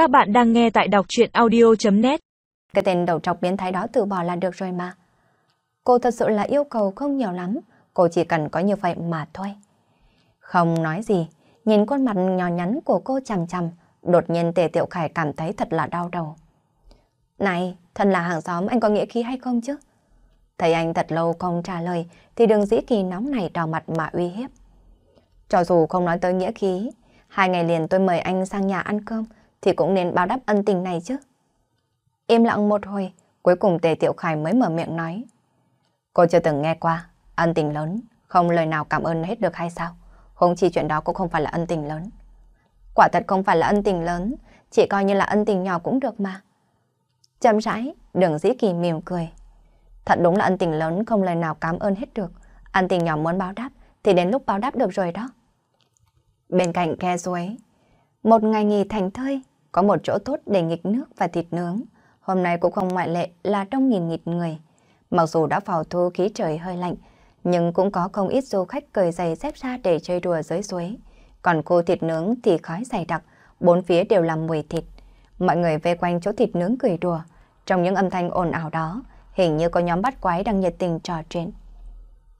Các bạn đang nghe tại đọc chuyện audio.net Cái tên đầu trọc biến thái đó từ bỏ là được rồi mà. Cô thật sự là yêu cầu không nhiều lắm, cô chỉ cần có như vậy mà thôi. Không nói gì, nhìn khuôn mặt nhỏ nhắn của cô chằm chằm, đột nhiên Tề Tiệu Khải cảm thấy thật là đau đầu. Này, thân là hàng xóm anh có nghĩa khí hay không chứ? Thấy anh thật lâu không trả lời thì đường dĩ kỳ nóng này đỏ mặt mà uy hiếp. Cho dù không nói tới nghĩa khí, hai ngày liền tôi mời anh sang nhà ăn cơm thì cũng nên báo đáp ân tình này chứ. Im lặng một hồi, cuối cùng Tề Tiểu Khải mới mở miệng nói. Cô chưa từng nghe qua, ân tình lớn, không lời nào cảm ơn hết được hay sao? Không chỉ chuyện đó cũng không phải là ân tình lớn. Quả thật không phải là ân tình lớn, chỉ coi như là ân tình nhỏ cũng được mà. Chậm rãi, đường dĩ kỳ mỉm cười. Thật đúng là ân tình lớn không lời nào cảm ơn hết được. Ân tình nhỏ muốn báo đáp thì đến lúc báo đáp được rồi đó. Bên cạnh khe suối, một ngày nghỉ thành thơi, có một chỗ tốt để nghịch nước và thịt nướng. Hôm nay cũng không ngoại lệ là đông nghìn nghịt người. Mặc dù đã vào thu khí trời hơi lạnh, nhưng cũng có không ít du khách cởi giày dép ra để chơi đùa dưới suối. Còn cô thịt nướng thì khói dày đặc, bốn phía đều là mùi thịt. Mọi người vây quanh chỗ thịt nướng cười đùa. Trong những âm thanh ồn ào đó, hình như có nhóm bắt quái đang nhiệt tình trò chuyện.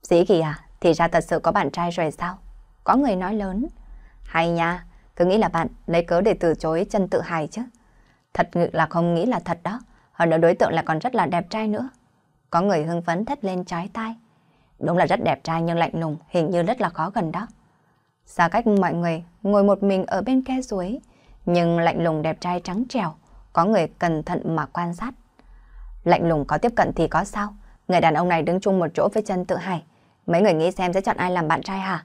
Dĩ kỳ à, thì ra thật sự có bạn trai rồi sao? Có người nói lớn. Hay nha, cứ nghĩ là bạn lấy cớ để từ chối chân tự hài chứ. Thật là không nghĩ là thật đó. Hơn nữa đối tượng là còn rất là đẹp trai nữa. Có người hưng phấn thét lên trái tai. Đúng là rất đẹp trai nhưng lạnh lùng, hình như rất là khó gần đó. Xa cách mọi người, ngồi một mình ở bên khe suối, nhưng lạnh lùng đẹp trai trắng trèo, có người cẩn thận mà quan sát. Lạnh lùng có tiếp cận thì có sao? Người đàn ông này đứng chung một chỗ với chân tự hài Mấy người nghĩ xem sẽ chọn ai làm bạn trai hả?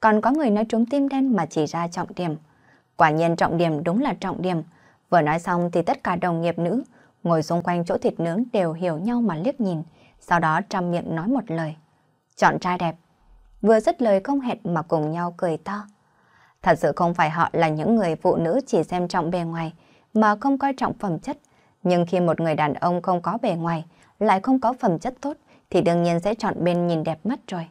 Còn có người nói trúng tim đen mà chỉ ra trọng điểm. Quả nhiên trọng điểm đúng là trọng điểm. Vừa nói xong thì tất cả đồng nghiệp nữ ngồi xung quanh chỗ thịt nướng đều hiểu nhau mà liếc nhìn, sau đó trăm miệng nói một lời. Chọn trai đẹp. Vừa dứt lời không hẹn mà cùng nhau cười to. Thật sự không phải họ là những người phụ nữ chỉ xem trọng bề ngoài mà không coi trọng phẩm chất. Nhưng khi một người đàn ông không có bề ngoài, lại không có phẩm chất tốt, thì đương nhiên sẽ chọn bên nhìn đẹp mắt rồi.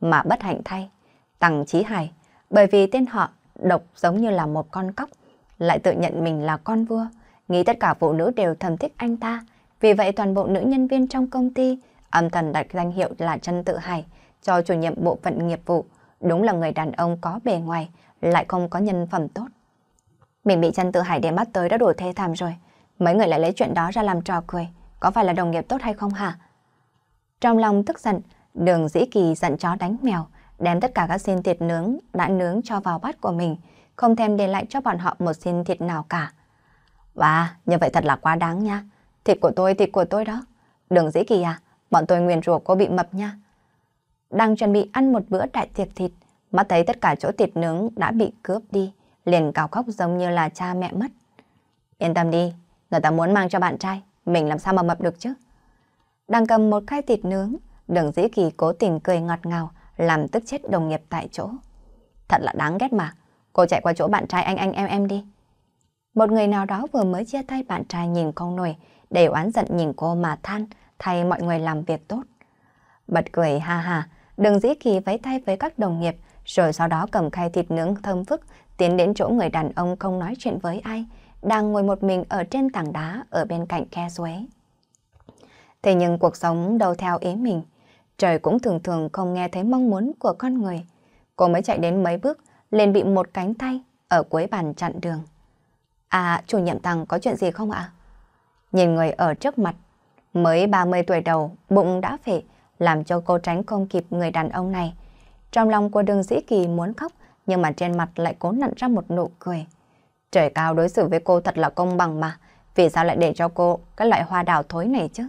Mà bất hạnh thay, Tăng Chí Hải, bởi vì tên họ độc giống như là một con cóc, lại tự nhận mình là con vua, nghĩ tất cả phụ nữ đều thầm thích anh ta. Vì vậy toàn bộ nữ nhân viên trong công ty âm thầm đặt danh hiệu là Trần tự hải cho chủ nhiệm bộ phận nghiệp vụ. Đúng là người đàn ông có bề ngoài, lại không có nhân phẩm tốt. Mình bị Trần tự hải để mắt tới đã đủ thê thảm rồi. Mấy người lại lấy chuyện đó ra làm trò cười. Có phải là đồng nghiệp tốt hay không hả? Trong lòng tức giận, đường dĩ kỳ giận chó đánh mèo, đem tất cả các xiên thịt nướng đã nướng cho vào bát của mình, không thèm để lại cho bọn họ một xiên thịt nào cả. Và như vậy thật là quá đáng nha. Thịt của tôi, thịt của tôi đó. đừng dĩ kỳ à, bọn tôi nguyền rủa cô bị mập nha. Đang chuẩn bị ăn một bữa đại tiệc thịt, mắt thấy tất cả chỗ thịt nướng đã bị cướp đi, liền cào khóc giống như là cha mẹ mất. Yên tâm đi, người ta muốn mang cho bạn trai, mình làm sao mà mập được chứ? Đang cầm một khay thịt nướng, đường dĩ kỳ cố tình cười ngọt ngào, làm tức chết đồng nghiệp tại chỗ. Thật là đáng ghét mà, cô chạy qua chỗ bạn trai anh anh em em đi. Một người nào đó vừa mới chia tay bạn trai nhìn con nổi, để oán giận nhìn cô mà than, thay mọi người làm việc tốt. Bật cười ha ha, đừng dĩ kỳ váy tay với các đồng nghiệp, rồi sau đó cầm khay thịt nướng thơm phức, tiến đến chỗ người đàn ông không nói chuyện với ai, đang ngồi một mình ở trên tảng đá ở bên cạnh khe suối. Thế nhưng cuộc sống đâu theo ý mình, trời cũng thường thường không nghe thấy mong muốn của con người. Cô mới chạy đến mấy bước, liền bị một cánh tay ở cuối bàn chặn đường. À, chủ nhiệm tăng có chuyện gì không ạ? Nhìn người ở trước mặt, mới 30 tuổi đầu, bụng đã phệ, làm cho cô tránh không kịp người đàn ông này. Trong lòng của đường dĩ kỳ muốn khóc, nhưng mà trên mặt lại cố nặn ra một nụ cười. Trời cao đối xử với cô thật là công bằng mà, vì sao lại để cho cô cái loại hoa đào thối này chứ?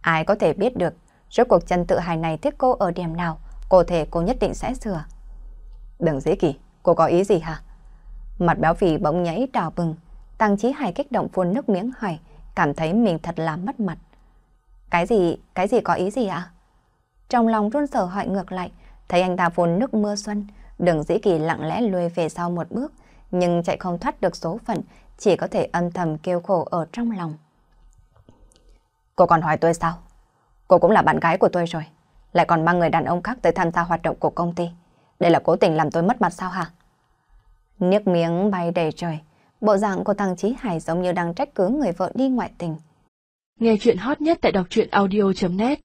Ai có thể biết được, rốt cuộc chân tự hài này thích cô ở điểm nào, cô thể cô nhất định sẽ sửa. Đừng dễ kỳ, cô có ý gì hả? Mặt béo phì bỗng nhảy đỏ bừng, Tăng Chí Hải kích động phun nước miếng hỏi, cảm thấy mình thật là mất mặt. Cái gì, cái gì có ý gì ạ? Trong lòng run sở hỏi ngược lại, thấy anh ta phun nước mưa xuân, đừng dĩ kỳ lặng lẽ lùi về sau một bước, nhưng chạy không thoát được số phận, chỉ có thể âm thầm kêu khổ ở trong lòng. Cô còn hỏi tôi sao? Cô cũng là bạn gái của tôi rồi, lại còn mang người đàn ông khác tới tham gia hoạt động của công ty. Đây là cố tình làm tôi mất mặt sao hả? Nước miếng bay đầy trời, Bộ dạng của thằng Chí Hải giống như đang trách cứ người vợ đi ngoại tình. Nghe chuyện hot nhất tại đọc truyện audio.net